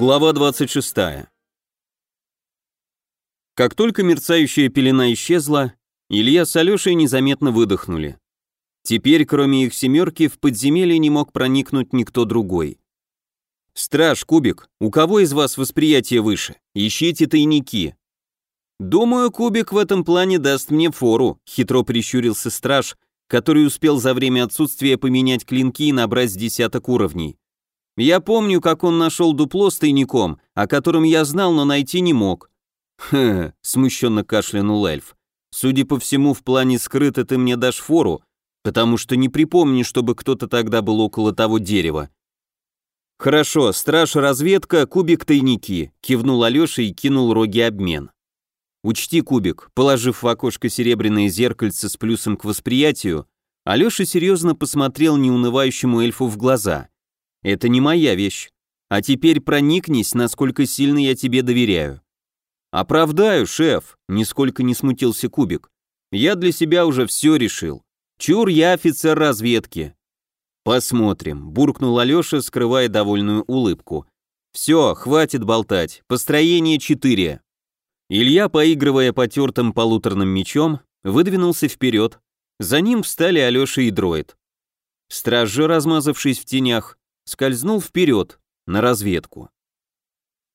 Глава 26. Как только мерцающая пелена исчезла, Илья с Алешей незаметно выдохнули. Теперь, кроме их семерки, в подземелье не мог проникнуть никто другой. «Страж, Кубик, у кого из вас восприятие выше? Ищите тайники». «Думаю, Кубик в этом плане даст мне фору», — хитро прищурился страж, который успел за время отсутствия поменять клинки и набрать десяток уровней. Я помню, как он нашел дупло с тайником, о котором я знал, но найти не мог. Хм, смущенно кашлянул эльф. Судя по всему, в плане скрыто ты мне дашь фору, потому что не припомни, чтобы кто-то тогда был около того дерева. Хорошо, страж разведка, кубик тайники, кивнул Алёша и кинул роги обмен. Учти, кубик, положив в окошко серебряное зеркальце с плюсом к восприятию, Алёша серьезно посмотрел неунывающему эльфу в глаза. Это не моя вещь. А теперь проникнись, насколько сильно я тебе доверяю. Оправдаю, шеф, нисколько не смутился Кубик. Я для себя уже все решил. Чур, я офицер разведки. Посмотрим, буркнул Алеша, скрывая довольную улыбку. Все, хватит болтать. Построение 4. Илья, поигрывая потертым полуторным мечом, выдвинулся вперед. За ним встали Алеша и дроид. Страж же, размазавшись в тенях, скользнул вперед, на разведку.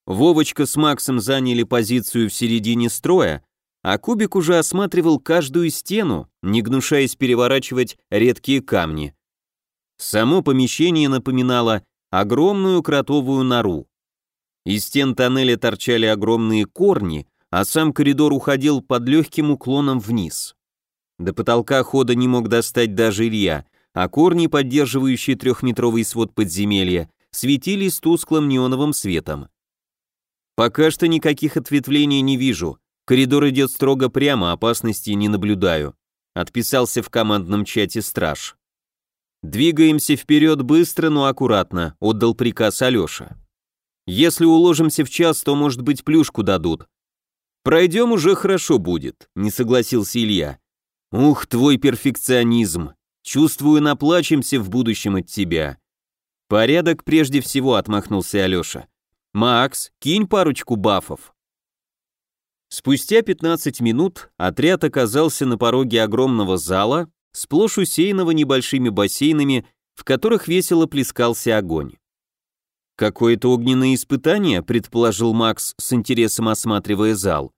Вовочка с Максом заняли позицию в середине строя, а Кубик уже осматривал каждую стену, не гнушаясь переворачивать редкие камни. Само помещение напоминало огромную кротовую нору. Из стен тоннеля торчали огромные корни, а сам коридор уходил под легким уклоном вниз. До потолка хода не мог достать даже Илья, а корни, поддерживающие трехметровый свод подземелья, светились тусклым неоновым светом. Пока что никаких ответвлений не вижу. Коридор идет строго прямо, опасности не наблюдаю. Отписался в командном чате страж. Двигаемся вперед быстро, но аккуратно, отдал приказ Алеша. Если уложимся в час, то, может быть, плюшку дадут. Пройдем уже хорошо будет, не согласился Илья. Ух, твой перфекционизм. Чувствую, наплачемся в будущем от тебя. Порядок прежде всего, отмахнулся Алеша. Макс, кинь парочку бафов. Спустя 15 минут отряд оказался на пороге огромного зала, сплошь усеянного небольшими бассейнами, в которых весело плескался огонь. «Какое-то огненное испытание», — предположил Макс, с интересом осматривая зал.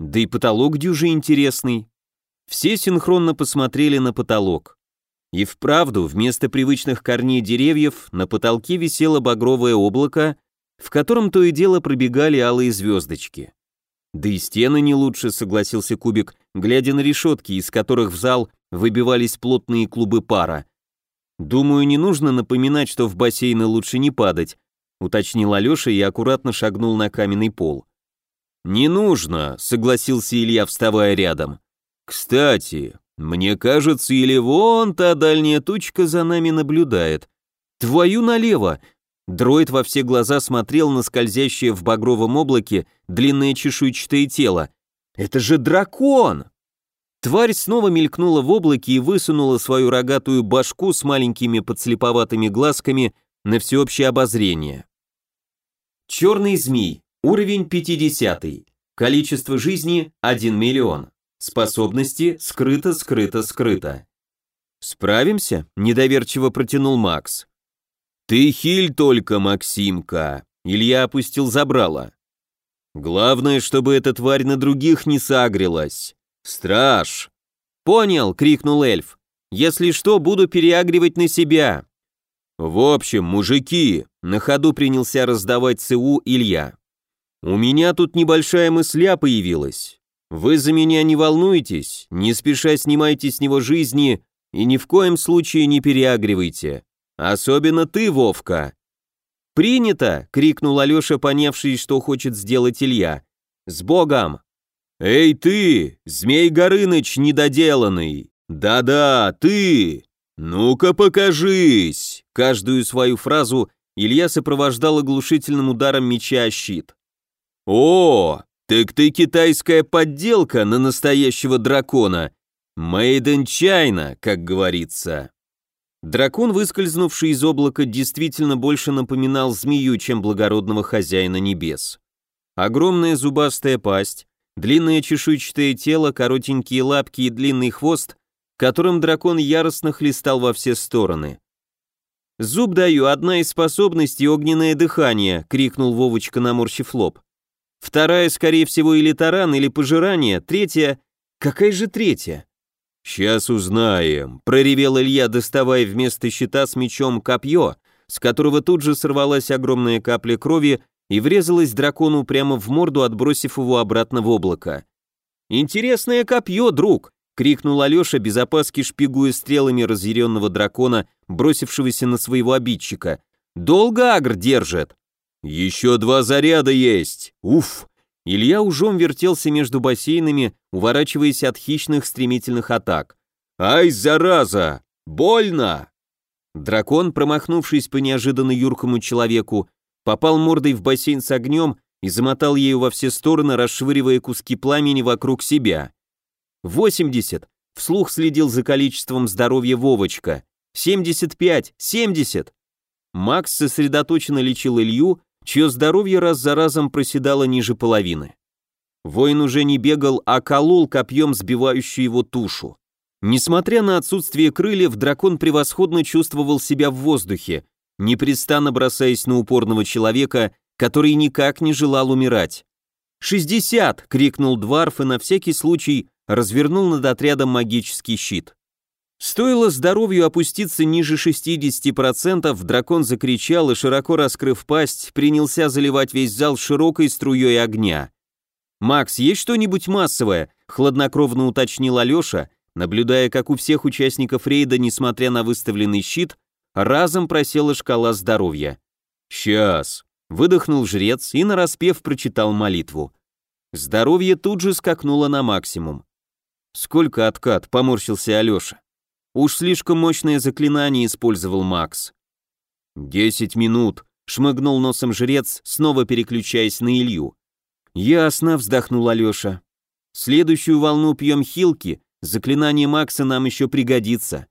«Да и потолок дюжи интересный». Все синхронно посмотрели на потолок. И вправду, вместо привычных корней деревьев на потолке висело багровое облако, в котором то и дело пробегали алые звездочки. Да и стены не лучше, согласился Кубик, глядя на решетки, из которых в зал выбивались плотные клубы пара. Думаю, не нужно напоминать, что в бассейны лучше не падать, уточнил Алеша и аккуратно шагнул на каменный пол. Не нужно, согласился Илья, вставая рядом. Кстати, мне кажется, или вон та дальняя тучка за нами наблюдает. Твою налево! Дроид во все глаза смотрел на скользящее в багровом облаке длинное чешуйчатое тело. Это же дракон! Тварь снова мелькнула в облаке и высунула свою рогатую башку с маленькими подслеповатыми глазками на всеобщее обозрение. Черный змей, уровень 50, количество жизни 1 миллион. Способности скрыто, скрыто, скрыто. Справимся? Недоверчиво протянул Макс. Ты хиль только, Максимка. Илья опустил забрало. Главное, чтобы эта тварь на других не сагрилась. Страж. Понял, крикнул эльф. Если что, буду переагривать на себя. В общем, мужики, на ходу принялся раздавать ЦУ Илья. У меня тут небольшая мысля появилась. Вы за меня не волнуйтесь, не спеша снимайте с него жизни и ни в коем случае не переагривайте. Особенно ты, Вовка. «Принято!» — крикнул Алеша, понявший, что хочет сделать Илья. «С Богом!» «Эй ты, Змей Горыныч недоделанный! Да-да, ты! Ну-ка покажись!» Каждую свою фразу Илья сопровождал оглушительным ударом меча о щит. «О, «Так ты китайская подделка на настоящего дракона. Made in China, как говорится». Дракон, выскользнувший из облака, действительно больше напоминал змею, чем благородного хозяина небес. Огромная зубастая пасть, длинное чешуйчатое тело, коротенькие лапки и длинный хвост, которым дракон яростно хлестал во все стороны. «Зуб даю, одна из способностей — огненное дыхание», — крикнул Вовочка, наморщив лоб. «Вторая, скорее всего, или таран, или пожирание, третья... Какая же третья?» «Сейчас узнаем», — проревел Илья, доставая вместо щита с мечом копье, с которого тут же сорвалась огромная капля крови и врезалась дракону прямо в морду, отбросив его обратно в облако. «Интересное копье, друг!» — крикнул Алеша, без опаски шпигуя стрелами разъяренного дракона, бросившегося на своего обидчика. «Долго агр держит!» «Еще два заряда есть! Уф!» Илья ужом вертелся между бассейнами, уворачиваясь от хищных стремительных атак. «Ай, зараза! Больно!» Дракон, промахнувшись по неожиданно юркому человеку, попал мордой в бассейн с огнем и замотал ею во все стороны, расшвыривая куски пламени вокруг себя. «Восемьдесят!» — вслух следил за количеством здоровья Вовочка. «Семьдесят пять! Семьдесят!» Макс сосредоточенно лечил Илью, чье здоровье раз за разом проседало ниже половины. Воин уже не бегал, а колол копьем сбивающую его тушу. Несмотря на отсутствие крыльев, дракон превосходно чувствовал себя в воздухе, непрестанно бросаясь на упорного человека, который никак не желал умирать. «Шестьдесят!» — крикнул Дварф и на всякий случай развернул над отрядом магический щит. Стоило здоровью опуститься ниже 60%, дракон закричал и, широко раскрыв пасть, принялся заливать весь зал широкой струей огня. «Макс, есть что-нибудь массовое?» — хладнокровно уточнил Алеша, наблюдая, как у всех участников рейда, несмотря на выставленный щит, разом просела шкала здоровья. «Сейчас», — выдохнул жрец и нараспев прочитал молитву. Здоровье тут же скакнуло на максимум. «Сколько откат?» — поморщился Алеша. Уж слишком мощное заклинание использовал Макс. «Десять минут», — шмыгнул носом жрец, снова переключаясь на Илью. «Ясно», — вздохнул Алеша. «Следующую волну пьем хилки, заклинание Макса нам еще пригодится».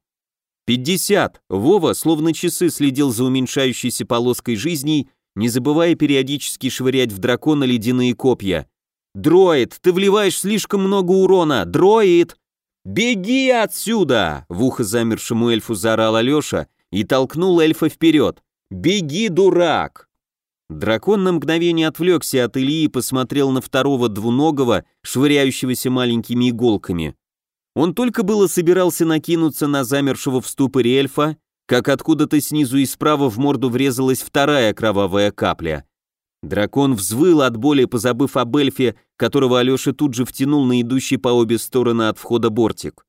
«Пятьдесят!» Вова, словно часы, следил за уменьшающейся полоской жизней, не забывая периодически швырять в дракона ледяные копья. «Дроид, ты вливаешь слишком много урона! Дроид!» «Беги отсюда!» — в ухо замершему эльфу заорал Алеша и толкнул эльфа вперед. «Беги, дурак!» Дракон на мгновение отвлекся от Ильи и посмотрел на второго двуногого, швыряющегося маленькими иголками. Он только было собирался накинуться на замершего в ступоре эльфа, как откуда-то снизу и справа в морду врезалась вторая кровавая капля. Дракон взвыл от боли, позабыв об эльфе, которого Алеша тут же втянул на идущий по обе стороны от входа бортик.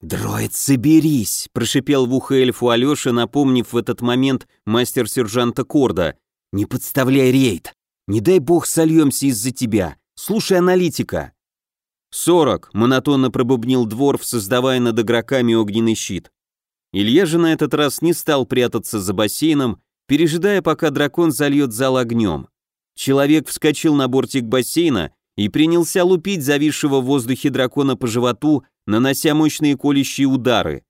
«Дроид, соберись!» – прошипел в ухо эльфу Алеша, напомнив в этот момент мастер-сержанта Корда. «Не подставляй рейд! Не дай бог сольемся из-за тебя! Слушай аналитика!» «Сорок!» – монотонно пробубнил Дворф, создавая над игроками огненный щит. Илья же на этот раз не стал прятаться за бассейном, пережидая, пока дракон зальет зал огнем. Человек вскочил на бортик бассейна и принялся лупить зависшего в воздухе дракона по животу, нанося мощные колющие удары.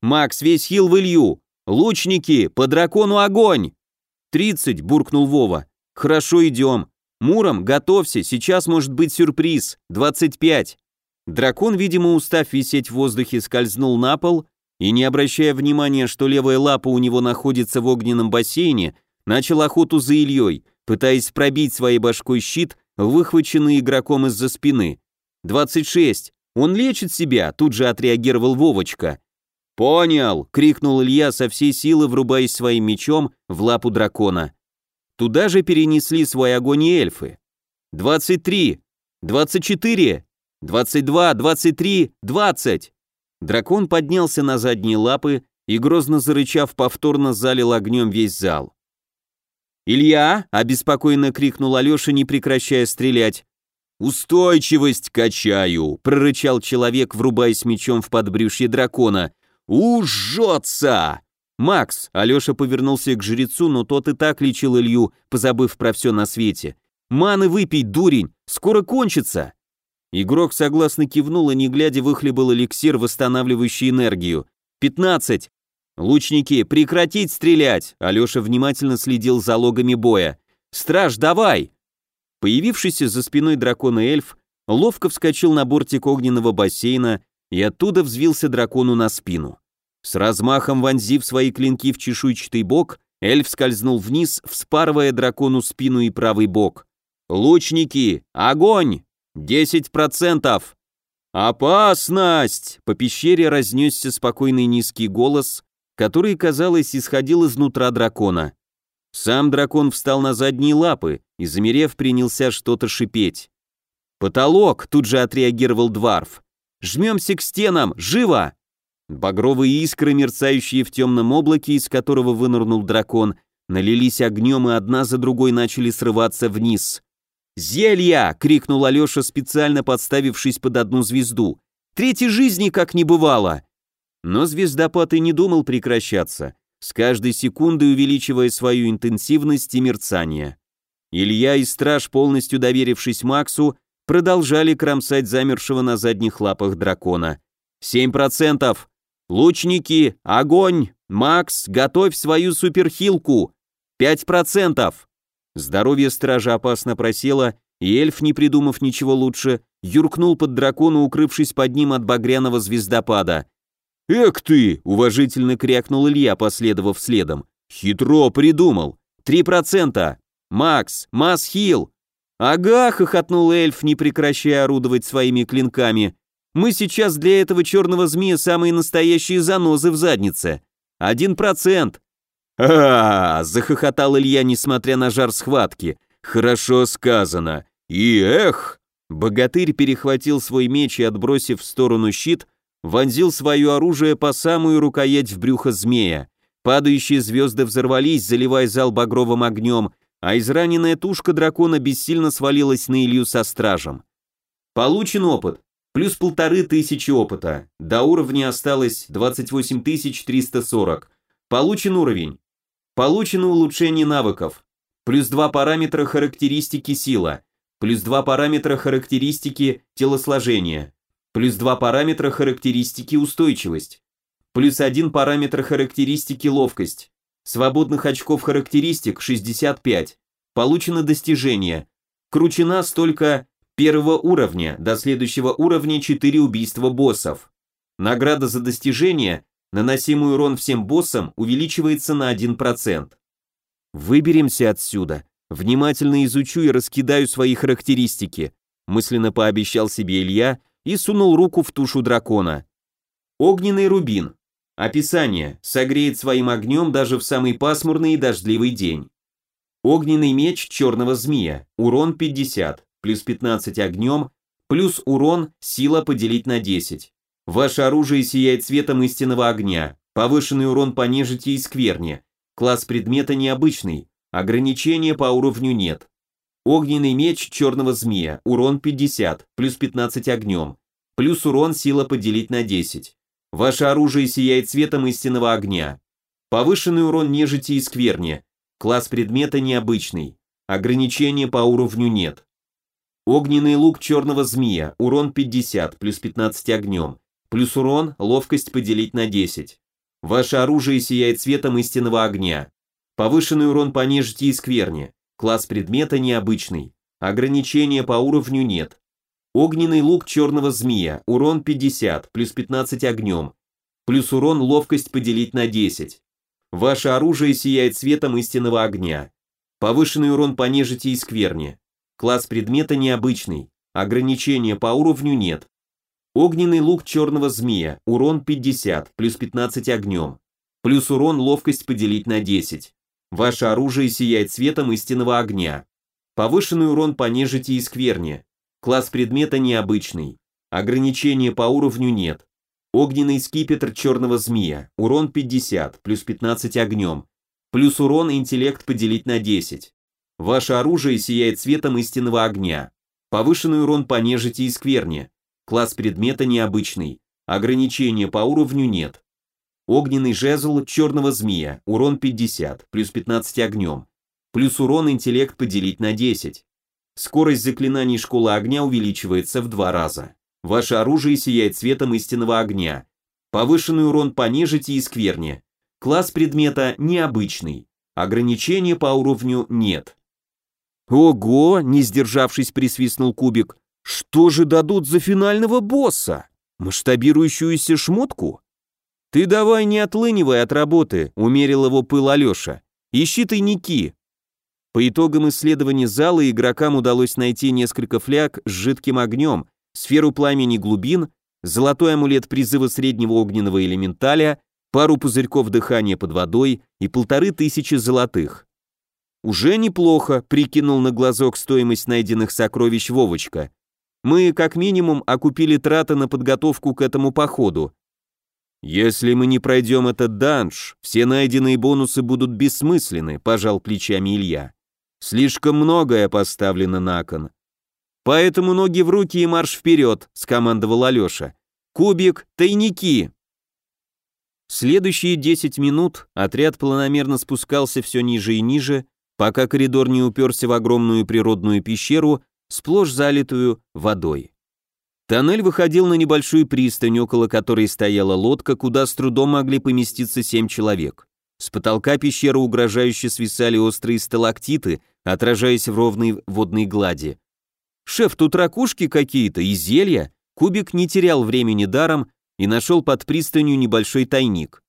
«Макс, весь хил в Илью! Лучники, по дракону огонь!» «Тридцать!» — буркнул Вова. «Хорошо, идем. Муром, готовься, сейчас может быть сюрприз. Двадцать пять!» Дракон, видимо, устав висеть в воздухе, скользнул на пол и, не обращая внимания, что левая лапа у него находится в огненном бассейне, начал охоту за Ильей, пытаясь пробить своей башкой щит, выхваченный игроком из-за спины. «26! Он лечит себя!» — тут же отреагировал Вовочка. «Понял!» — крикнул Илья со всей силы, врубаясь своим мечом в лапу дракона. Туда же перенесли свой огонь и эльфы. «23! 24! 22! 23! 20!» Дракон поднялся на задние лапы и, грозно зарычав, повторно залил огнем весь зал. «Илья!» — обеспокоенно крикнул Алеша, не прекращая стрелять. «Устойчивость качаю!» — прорычал человек, врубаясь мечом в подбрюшье дракона. «Ужжется!» «Макс!» — Алеша повернулся к жрецу, но тот и так лечил Илью, позабыв про все на свете. «Маны выпей, дурень! Скоро кончится!» Игрок согласно кивнул и, не глядя, выхлебал эликсир, восстанавливающий энергию. «Пятнадцать! Лучники, прекратить стрелять! Алеша внимательно следил за логами боя. Страж, давай! Появившийся за спиной дракона эльф ловко вскочил на бортик огненного бассейна и оттуда взвился дракону на спину. С размахом вонзив свои клинки в чешуйчатый бок, эльф скользнул вниз, вспарывая дракону спину и правый бок. «Лучники! Огонь! Десять процентов!» «Опасность!» По пещере разнесся спокойный низкий голос, который, казалось, исходил изнутра дракона. Сам дракон встал на задние лапы и, замерев, принялся что-то шипеть. «Потолок!» — тут же отреагировал Дварф. «Жмемся к стенам! Живо!» Багровые искры, мерцающие в темном облаке, из которого вынырнул дракон, налились огнем и одна за другой начали срываться вниз. «Зелья!» — крикнул Алеша, специально подставившись под одну звезду. «Третьей жизни как не бывало!» Но звездопад и не думал прекращаться, с каждой секундой увеличивая свою интенсивность и мерцание. Илья и Страж, полностью доверившись Максу, продолжали кромсать замершего на задних лапах дракона. «Семь процентов! Лучники, огонь! Макс, готовь свою суперхилку! Пять процентов!» Здоровье стража опасно просело, и эльф, не придумав ничего лучше, юркнул под дракона, укрывшись под ним от багряного звездопада. «Эк ты!» — уважительно крякнул Илья, последовав следом. «Хитро придумал! Три процента! Макс, масс-хил!» «Ага!» — хохотнул эльф, не прекращая орудовать своими клинками. «Мы сейчас для этого черного змея самые настоящие занозы в заднице. Один процент!» А, -а, -а захохотал Илья, несмотря на жар схватки. «Хорошо сказано. И эх!» Богатырь перехватил свой меч и, отбросив в сторону щит, вонзил свое оружие по самую рукоять в брюхо змея. Падающие звезды взорвались, заливая зал багровым огнем, а израненная тушка дракона бессильно свалилась на Илью со стражем. Получен опыт. Плюс полторы тысячи опыта. До уровня осталось 28 340. Получен уровень. Получено улучшение навыков. Плюс два параметра характеристики сила. Плюс два параметра характеристики телосложения плюс 2 параметра характеристики устойчивость, плюс 1 параметр характеристики ловкость, свободных очков характеристик 65, получено достижение, кручена столько первого уровня, до следующего уровня 4 убийства боссов. Награда за достижение, наносимый урон всем боссам, увеличивается на 1%. Выберемся отсюда. Внимательно изучу и раскидаю свои характеристики, мысленно пообещал себе Илья и сунул руку в тушу дракона. Огненный рубин. Описание. Согреет своим огнем даже в самый пасмурный и дождливый день. Огненный меч черного змея. Урон 50, плюс 15 огнем, плюс урон, сила поделить на 10. Ваше оружие сияет цветом истинного огня. Повышенный урон по нежити и скверне. Класс предмета необычный. Ограничения по уровню нет. Огненный меч черного змея, урон 50, плюс 15 огнем, плюс урон сила поделить на 10. Ваше оружие сияет цветом истинного огня. Повышенный урон нежити и скверни. Класс предмета необычный. Ограничения по уровню нет. Огненный лук черного змея, урон 50, плюс 15 огнем, плюс урон, ловкость поделить на 10. Ваше оружие сияет цветом истинного огня. Повышенный урон по нежити и скверни. Класс предмета необычный. Ограничения по уровню нет. Огненный лук черного змея, урон 50, плюс 15 огнем. Плюс урон ловкость поделить на 10. Ваше оружие сияет светом истинного огня. Повышенный урон по нежити и скверне. Класс предмета необычный. Ограничения по уровню нет. Огненный лук черного змея, урон 50, плюс 15 огнем. Плюс урон ловкость поделить на 10. Ваше оружие сияет светом истинного огня. Повышенный урон по нежити и скверне. Класс предмета необычный. Ограничения по уровню нет. Огненный скипетр черного змея. Урон 50, плюс 15 огнем. Плюс урон интеллект поделить на 10. Ваше оружие сияет светом истинного огня. Повышенный урон по нежити и скверне. Класс предмета необычный. Ограничения по уровню нет. Огненный жезл черного змея, урон 50, плюс 15 огнем. Плюс урон интеллект поделить на 10. Скорость заклинаний школы огня увеличивается в два раза. Ваше оружие сияет цветом истинного огня. Повышенный урон по нежити и скверне. Класс предмета необычный. Ограничения по уровню нет. Ого, не сдержавшись, присвистнул Кубик. Что же дадут за финального босса? Масштабирующуюся шмотку? Ты давай не отлынивай от работы, умерил его пыл Алеша. Ищи тайники. По итогам исследования зала игрокам удалось найти несколько фляг с жидким огнем, сферу пламени глубин, золотой амулет призыва среднего огненного элементаля, пару пузырьков дыхания под водой и полторы тысячи золотых. Уже неплохо, прикинул на глазок стоимость найденных сокровищ Вовочка. Мы, как минимум, окупили траты на подготовку к этому походу. Если мы не пройдем этот данж, все найденные бонусы будут бессмысленны, пожал плечами Илья. Слишком многое поставлено на кон. Поэтому ноги в руки и марш вперед, скомандовал Алеша. Кубик, тайники. Следующие 10 минут отряд планомерно спускался все ниже и ниже, пока коридор не уперся в огромную природную пещеру, сплошь залитую водой. Тоннель выходил на небольшую пристань, около которой стояла лодка, куда с трудом могли поместиться семь человек. С потолка пещеры угрожающе свисали острые сталактиты, отражаясь в ровной водной глади. «Шеф, тут ракушки какие-то и зелья?» Кубик не терял времени даром и нашел под пристанью небольшой тайник.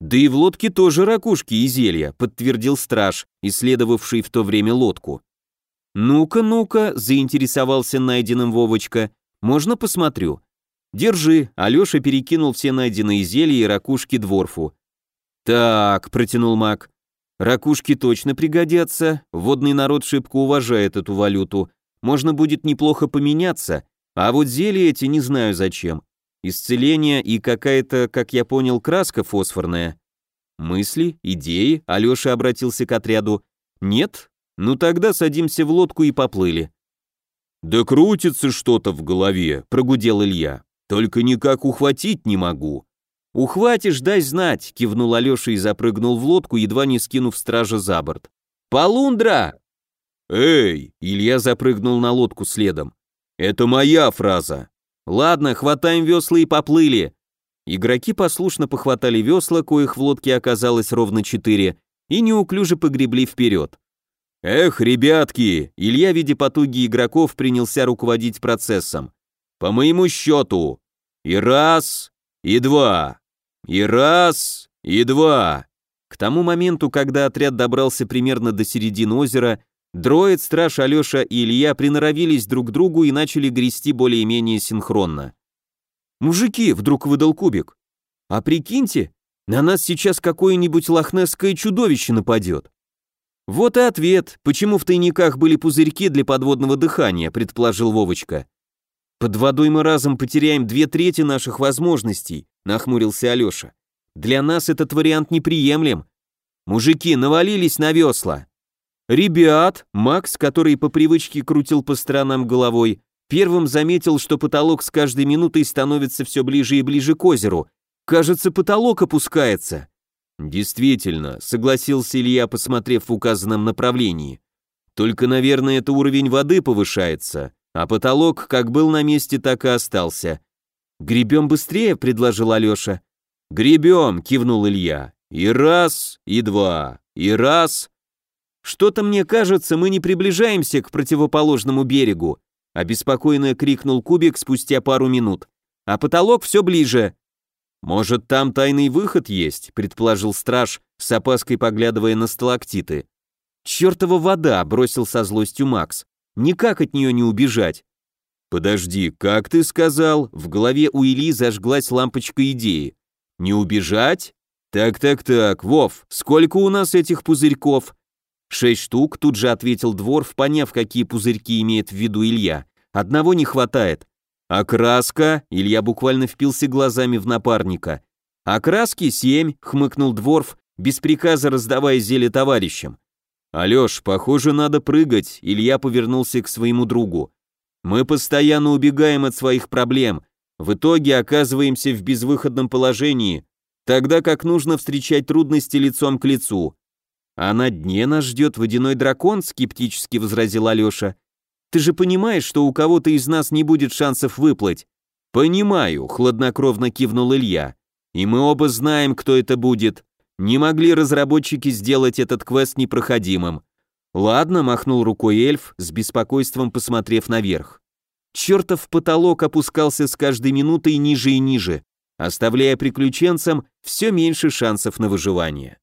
«Да и в лодке тоже ракушки и зелья», подтвердил страж, исследовавший в то время лодку. «Ну-ка, ну-ка», заинтересовался найденным Вовочка, «можно посмотрю?» «Держи», Алеша перекинул все найденные зелья и ракушки дворфу. «Так», — протянул маг, «ракушки точно пригодятся, водный народ шибко уважает эту валюту, можно будет неплохо поменяться, а вот зелья эти не знаю зачем. Исцеление и какая-то, как я понял, краска фосфорная. Мысли, идеи, Алёша обратился к отряду. Нет? Ну тогда садимся в лодку и поплыли. Да крутится что-то в голове, прогудел Илья. Только никак ухватить не могу. Ухватишь, дай знать, кивнул Алёша и запрыгнул в лодку, едва не скинув стража за борт. Полундра! Эй, Илья запрыгнул на лодку следом. Это моя фраза. Ладно, хватаем весла и поплыли. Игроки послушно похватали весла, коих в лодке оказалось ровно четыре, и неуклюже погребли вперед. Эх, ребятки, Илья, видя потуги игроков, принялся руководить процессом. По моему счету. И раз, и два. И раз, и два. К тому моменту, когда отряд добрался примерно до середины озера, Дроид, страж Алеша и Илья приноровились друг к другу и начали грести более-менее синхронно. «Мужики!» — вдруг выдал кубик. «А прикиньте, на нас сейчас какое-нибудь лохнесское чудовище нападет». «Вот и ответ, почему в тайниках были пузырьки для подводного дыхания», — предположил Вовочка. «Под водой мы разом потеряем две трети наших возможностей», — нахмурился Алеша. «Для нас этот вариант неприемлем. Мужики навалились на весла». «Ребят!» Макс, который по привычке крутил по сторонам головой, первым заметил, что потолок с каждой минутой становится все ближе и ближе к озеру. Кажется, потолок опускается. Действительно, согласился Илья, посмотрев в указанном направлении. Только, наверное, это уровень воды повышается, а потолок как был на месте, так и остался. «Гребем быстрее», — предложил Алеша. «Гребем», — кивнул Илья. «И раз, и два, и раз, «Что-то мне кажется, мы не приближаемся к противоположному берегу», обеспокоенно крикнул Кубик спустя пару минут. «А потолок все ближе». «Может, там тайный выход есть?» предположил страж, с опаской поглядывая на сталактиты. «Чертова вода!» бросил со злостью Макс. «Никак от нее не убежать». «Подожди, как ты сказал?» В голове у Ильи зажглась лампочка идеи. «Не убежать?» «Так-так-так, Вов, сколько у нас этих пузырьков?» «Шесть штук», тут же ответил Дворф, поняв, какие пузырьки имеет в виду Илья. «Одного не хватает». «А краска?» Илья буквально впился глазами в напарника. «А краски семь», — хмыкнул Дворф, без приказа раздавая зелье товарищам. «Алёш, похоже, надо прыгать», — Илья повернулся к своему другу. «Мы постоянно убегаем от своих проблем, в итоге оказываемся в безвыходном положении, тогда как нужно встречать трудности лицом к лицу. «А на дне нас ждет водяной дракон», — скептически возразил Алеша. «Ты же понимаешь, что у кого-то из нас не будет шансов выплыть?» «Понимаю», — хладнокровно кивнул Илья. «И мы оба знаем, кто это будет. Не могли разработчики сделать этот квест непроходимым. Ладно, махнул рукой эльф, с беспокойством посмотрев наверх. Чертов потолок опускался с каждой минутой ниже и ниже, оставляя приключенцам все меньше шансов на выживание.